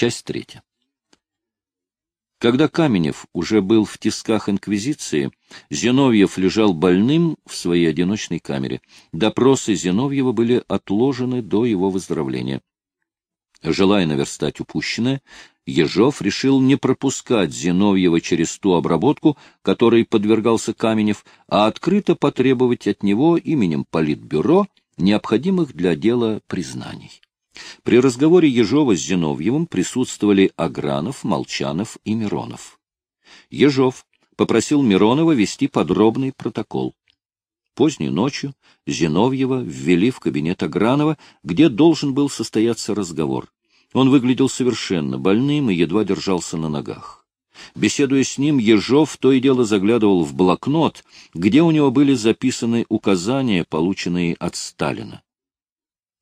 Часть третья. Когда Каменев уже был в тисках инквизиции, Зиновьев лежал больным в своей одиночной камере. Допросы Зиновьева были отложены до его выздоровления. Желая наверстать упущенное, Ежов решил не пропускать Зиновьева через ту обработку, которой подвергался Каменев, а открыто потребовать от него именем Политбюро необходимых для дела признаний. При разговоре Ежова с Зиновьевым присутствовали Агранов, Молчанов и Миронов. Ежов попросил Миронова вести подробный протокол. Поздней ночью Зиновьева ввели в кабинет Агранова, где должен был состояться разговор. Он выглядел совершенно больным и едва держался на ногах. Беседуя с ним, Ежов то и дело заглядывал в блокнот, где у него были записаны указания, полученные от Сталина.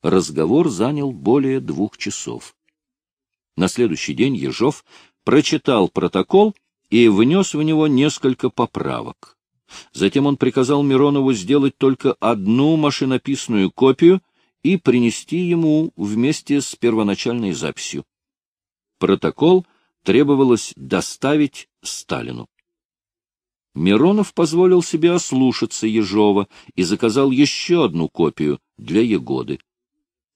Разговор занял более двух часов. На следующий день Ежов прочитал протокол и внес в него несколько поправок. Затем он приказал Миронову сделать только одну машинописную копию и принести ему вместе с первоначальной записью. Протокол требовалось доставить Сталину. Миронов позволил себе ослушаться Ежова и заказал еще одну копию для Егоды.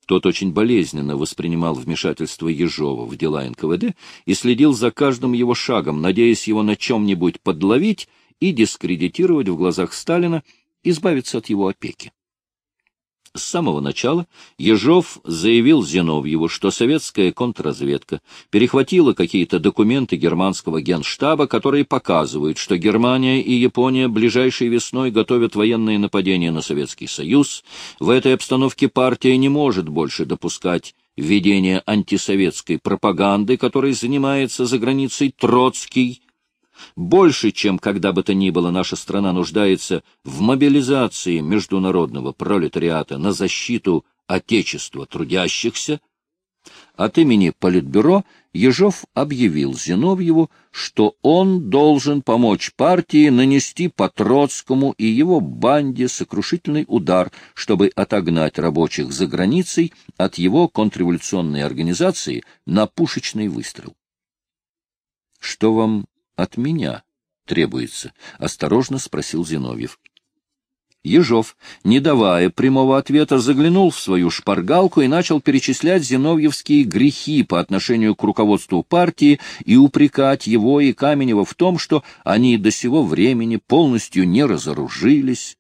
Тот очень болезненно воспринимал вмешательство Ежова в дела НКВД и следил за каждым его шагом, надеясь его на чем-нибудь подловить и дискредитировать в глазах Сталина, избавиться от его опеки. С самого начала Ежов заявил Зиновьеву, что советская контрразведка перехватила какие-то документы германского генштаба, которые показывают, что Германия и Япония ближайшей весной готовят военные нападения на Советский Союз. В этой обстановке партия не может больше допускать ведения антисоветской пропаганды, которой занимается за границей Троцкий, больше, чем когда бы то ни было, наша страна нуждается в мобилизации международного пролетариата на защиту Отечества трудящихся. От имени Политбюро Ежов объявил Зиновьеву, что он должен помочь партии нанести по Троцкому и его банде сокрушительный удар, чтобы отогнать рабочих за границей от его контрреволюционной организации на пушечный выстрел. — Что вам от меня требуется? — осторожно спросил Зиновьев. Ежов, не давая прямого ответа, заглянул в свою шпаргалку и начал перечислять зиновьевские грехи по отношению к руководству партии и упрекать его и Каменева в том, что они до сего времени полностью не разоружились.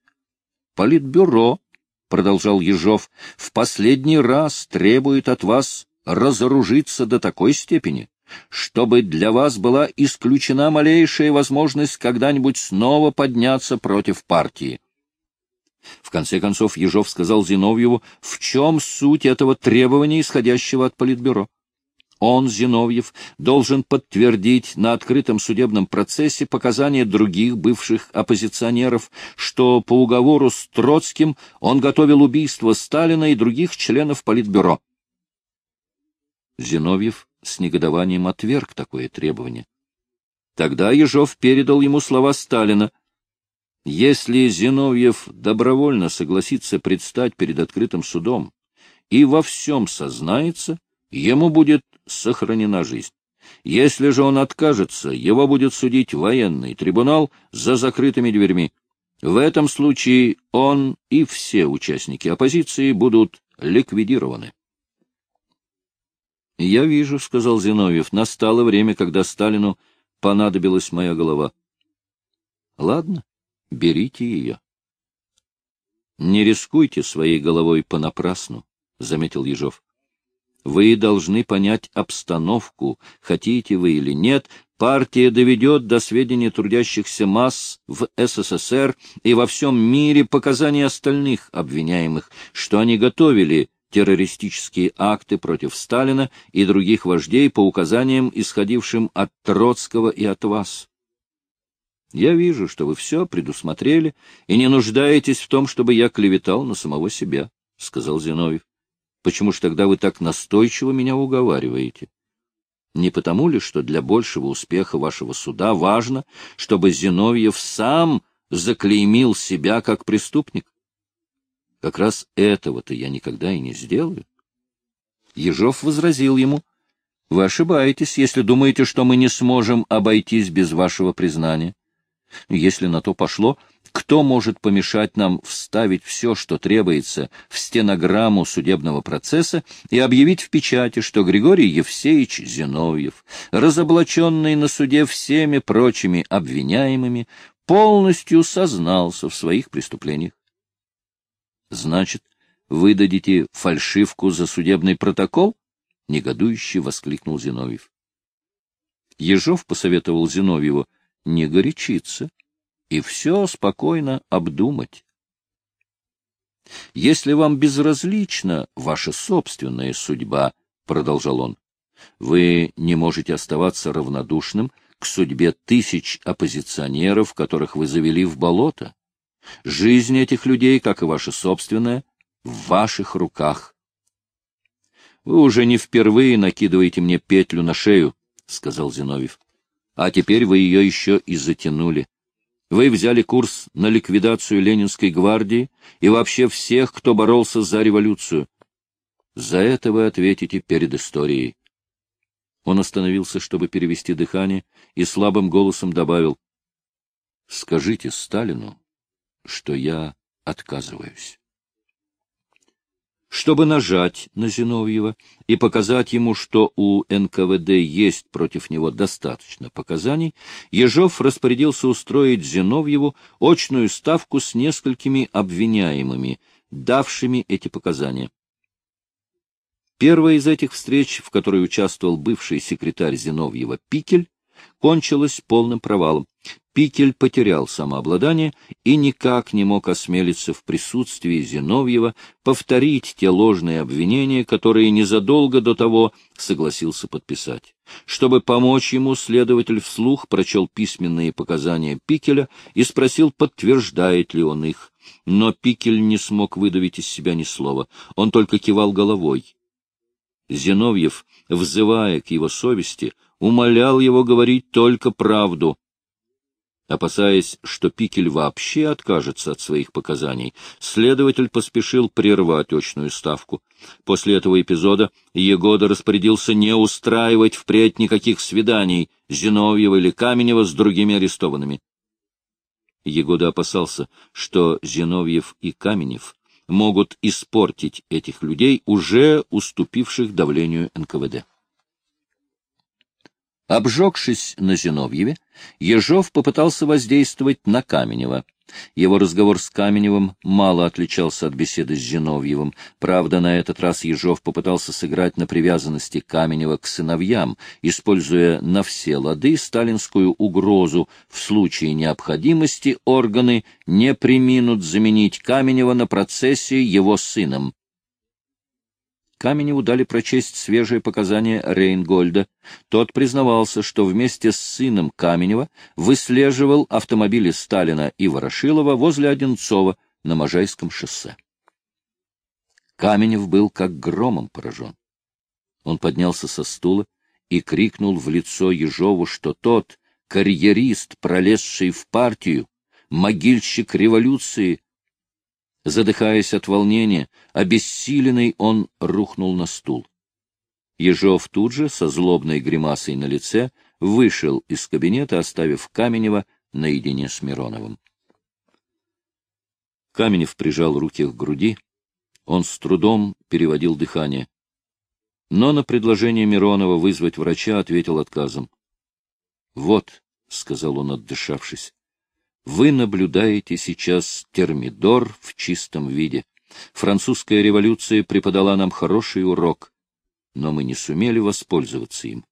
«Политбюро», — продолжал Ежов, — «в последний раз требует от вас разоружиться до такой степени, чтобы для вас была исключена малейшая возможность когда-нибудь снова подняться против партии. В конце концов, Ежов сказал Зиновьеву, в чем суть этого требования, исходящего от Политбюро. Он, Зиновьев, должен подтвердить на открытом судебном процессе показания других бывших оппозиционеров, что по уговору с Троцким он готовил убийство Сталина и других членов Политбюро. Зиновьев с негодованием отверг такое требование. Тогда Ежов передал ему слова Сталина. Если Зиновьев добровольно согласится предстать перед открытым судом и во всем сознается, ему будет сохранена жизнь. Если же он откажется, его будет судить военный трибунал за закрытыми дверьми. В этом случае он и все участники оппозиции будут ликвидированы. — Я вижу, — сказал Зиновьев, — настало время, когда Сталину понадобилась моя голова. — Ладно, берите ее. — Не рискуйте своей головой понапрасну, — заметил Ежов. — Вы должны понять обстановку, хотите вы или нет, партия доведет до сведения трудящихся масс в СССР и во всем мире показания остальных обвиняемых, что они готовили террористические акты против Сталина и других вождей по указаниям, исходившим от Троцкого и от вас. Я вижу, что вы все предусмотрели и не нуждаетесь в том, чтобы я клеветал на самого себя, — сказал Зиновьев. — Почему ж тогда вы так настойчиво меня уговариваете? Не потому ли, что для большего успеха вашего суда важно, чтобы Зиновьев сам заклеймил себя как преступник? Как раз этого-то я никогда и не сделаю. Ежов возразил ему. Вы ошибаетесь, если думаете, что мы не сможем обойтись без вашего признания. Если на то пошло, кто может помешать нам вставить все, что требуется, в стенограмму судебного процесса и объявить в печати, что Григорий Евсеевич Зиновьев, разоблаченный на суде всеми прочими обвиняемыми, полностью сознался в своих преступлениях? Значит, вы дадите фальшивку за судебный протокол? — негодующе воскликнул Зиновьев. Ежов посоветовал Зиновьеву не горячиться и все спокойно обдумать. «Если вам безразлична ваша собственная судьба, — продолжал он, — вы не можете оставаться равнодушным к судьбе тысяч оппозиционеров, которых вы завели в болото. Жизнь этих людей, как и ваша собственная, в ваших руках. Вы уже не впервые накидываете мне петлю на шею, — сказал Зиновьев. А теперь вы ее еще и затянули. Вы взяли курс на ликвидацию Ленинской гвардии и вообще всех, кто боролся за революцию. За это вы ответите перед историей. Он остановился, чтобы перевести дыхание, и слабым голосом добавил, — Скажите Сталину, что я отказываюсь чтобы нажать на Зиновьева и показать ему, что у НКВД есть против него достаточно показаний, Ежов распорядился устроить Зиновьеву очную ставку с несколькими обвиняемыми, давшими эти показания. Первая из этих встреч, в которой участвовал бывший секретарь Зиновьева Пикель, кончилась полным провалом. Пикель потерял самообладание и никак не мог осмелиться в присутствии Зиновьева повторить те ложные обвинения, которые незадолго до того согласился подписать. Чтобы помочь ему, следователь вслух прочел письменные показания Пикеля и спросил, подтверждает ли он их. Но Пикель не смог выдавить из себя ни слова, он только кивал головой. Зиновьев, взывая к его совести, умолял его говорить только правду. Опасаясь, что Пикель вообще откажется от своих показаний, следователь поспешил прервать очную ставку. После этого эпизода Егода распорядился не устраивать впредь никаких свиданий Зиновьева или Каменева с другими арестованными. Егода опасался, что Зиновьев и Каменев могут испортить этих людей, уже уступивших давлению НКВД. Обжегшись на Зиновьеве, Ежов попытался воздействовать на Каменева. Его разговор с Каменевым мало отличался от беседы с Зиновьевым. Правда, на этот раз Ежов попытался сыграть на привязанности Каменева к сыновьям, используя на все лады сталинскую угрозу в случае необходимости органы не приминут заменить Каменева на процессе его сыном. Каменеву дали прочесть свежие показания Рейнгольда. Тот признавался, что вместе с сыном Каменева выслеживал автомобили Сталина и Ворошилова возле Одинцова на Можайском шоссе. Каменев был как громом поражен. Он поднялся со стула и крикнул в лицо Ежову, что тот, карьерист, пролезший в партию, могильщик революции, Задыхаясь от волнения, обессиленный он рухнул на стул. Ежов тут же, со злобной гримасой на лице, вышел из кабинета, оставив Каменева наедине с Мироновым. Каменев прижал руки к груди. Он с трудом переводил дыхание. Но на предложение Миронова вызвать врача ответил отказом. — Вот, — сказал он, отдышавшись, вы наблюдаете сейчас термидор в чистом виде. Французская революция преподала нам хороший урок, но мы не сумели воспользоваться им.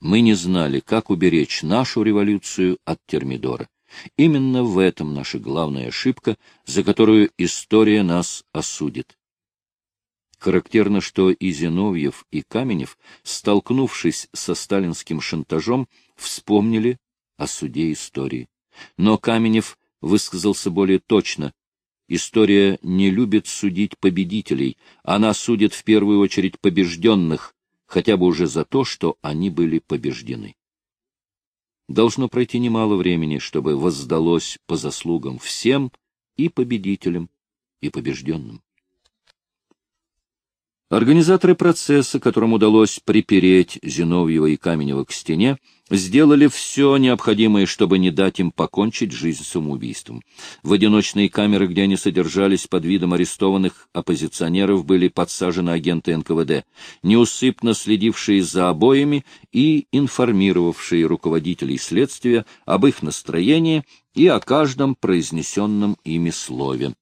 Мы не знали, как уберечь нашу революцию от термидора. Именно в этом наша главная ошибка, за которую история нас осудит. Характерно, что и Зиновьев, и Каменев, столкнувшись со сталинским шантажом, вспомнили о суде истории. Но Каменев высказался более точно. История не любит судить победителей, она судит в первую очередь побежденных, хотя бы уже за то, что они были побеждены. Должно пройти немало времени, чтобы воздалось по заслугам всем и победителям, и побежденным. Организаторы процесса, которым удалось припереть Зиновьева и Каменева к стене, сделали все необходимое, чтобы не дать им покончить жизнь самоубийством. В одиночные камеры, где они содержались под видом арестованных оппозиционеров, были подсажены агенты НКВД, неусыпно следившие за обоими и информировавшие руководителей следствия об их настроении и о каждом произнесенном ими слове.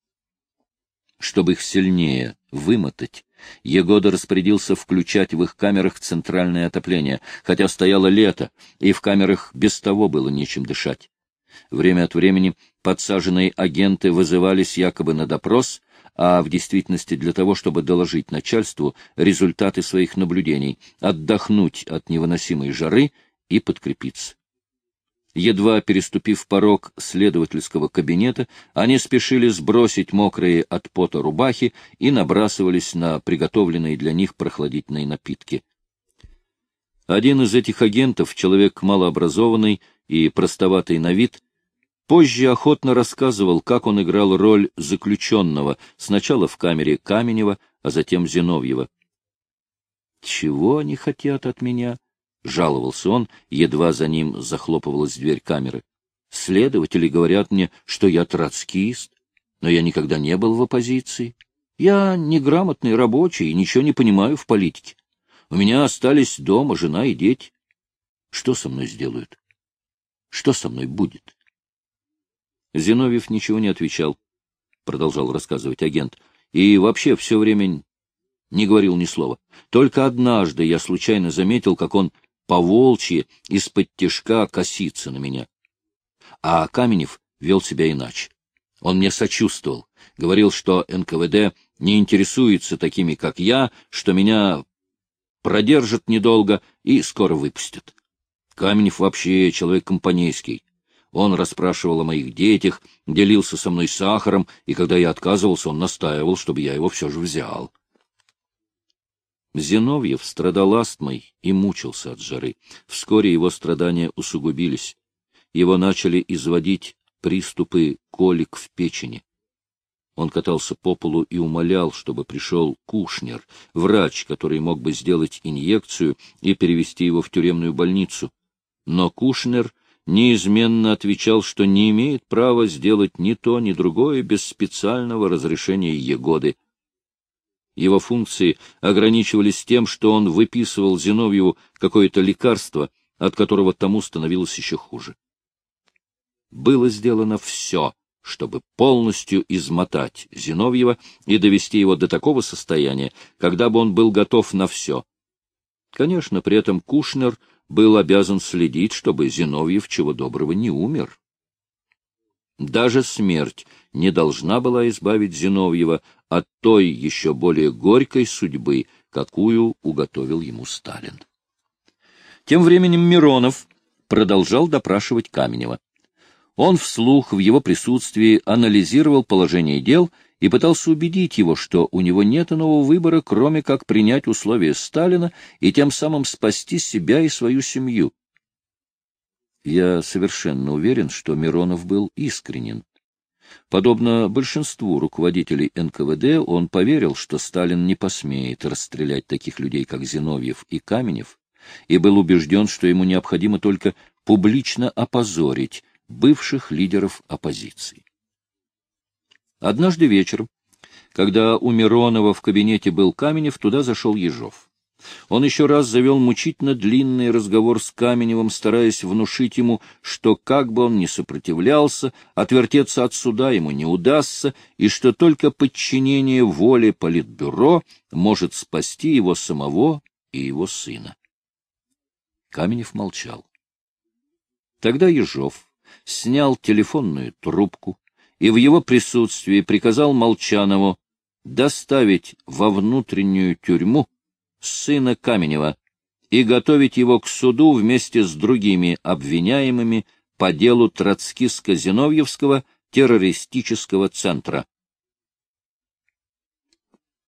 Чтобы их сильнее вымотать, Егода распорядился включать в их камерах центральное отопление, хотя стояло лето, и в камерах без того было нечем дышать. Время от времени подсаженные агенты вызывались якобы на допрос, а в действительности для того, чтобы доложить начальству результаты своих наблюдений, отдохнуть от невыносимой жары и подкрепиться. Едва переступив порог следовательского кабинета, они спешили сбросить мокрые от пота рубахи и набрасывались на приготовленные для них прохладительные напитки. Один из этих агентов, человек малообразованный и простоватый на вид, позже охотно рассказывал, как он играл роль заключенного, сначала в камере Каменева, а затем Зиновьева. «Чего они хотят от меня?» — жаловался он, едва за ним захлопывалась дверь камеры. — Следователи говорят мне, что я троцкист, но я никогда не был в оппозиции. Я неграмотный рабочий и ничего не понимаю в политике. У меня остались дома жена и дети. Что со мной сделают? Что со мной будет? Зиновьев ничего не отвечал, — продолжал рассказывать агент, — и вообще все время не говорил ни слова. Только однажды я случайно заметил, как он по-волчьи из-под тишка коситься на меня. А Каменев вел себя иначе. Он мне сочувствовал, говорил, что НКВД не интересуется такими, как я, что меня продержат недолго и скоро выпустят. Каменев вообще человек компанейский. Он расспрашивал о моих детях, делился со мной сахаром, и когда я отказывался, он настаивал, чтобы я его все же взял. Зиновьев страдал астмой и мучился от жары. Вскоре его страдания усугубились. Его начали изводить приступы колик в печени. Он катался по полу и умолял, чтобы пришел Кушнер, врач, который мог бы сделать инъекцию и перевести его в тюремную больницу. Но Кушнер неизменно отвечал, что не имеет права сделать ни то, ни другое без специального разрешения Егоды. Его функции ограничивались тем, что он выписывал Зиновьеву какое-то лекарство, от которого тому становилось еще хуже. Было сделано все, чтобы полностью измотать Зиновьева и довести его до такого состояния, когда бы он был готов на все. Конечно, при этом Кушнер был обязан следить, чтобы Зиновьев чего доброго не умер. Даже смерть не должна была избавить Зиновьева от той еще более горькой судьбы, какую уготовил ему Сталин. Тем временем Миронов продолжал допрашивать Каменева. Он вслух в его присутствии анализировал положение дел и пытался убедить его, что у него нет иного выбора, кроме как принять условия Сталина и тем самым спасти себя и свою семью. Я совершенно уверен, что Миронов был искренен. Подобно большинству руководителей НКВД, он поверил, что Сталин не посмеет расстрелять таких людей, как Зиновьев и Каменев, и был убежден, что ему необходимо только публично опозорить бывших лидеров оппозиции. Однажды вечером, когда у Миронова в кабинете был Каменев, туда зашел Ежов. Он еще раз завел мучительно длинный разговор с Каменевым, стараясь внушить ему, что как бы он ни сопротивлялся, отвертеться от суда ему не удастся, и что только подчинение воле Политбюро может спасти его самого и его сына. Каменев молчал. Тогда Ежов снял телефонную трубку и в его присутствии приказал Молчанову доставить во внутреннюю тюрьму сына Каменева, и готовить его к суду вместе с другими обвиняемыми по делу Троцкиско-Зиновьевского террористического центра.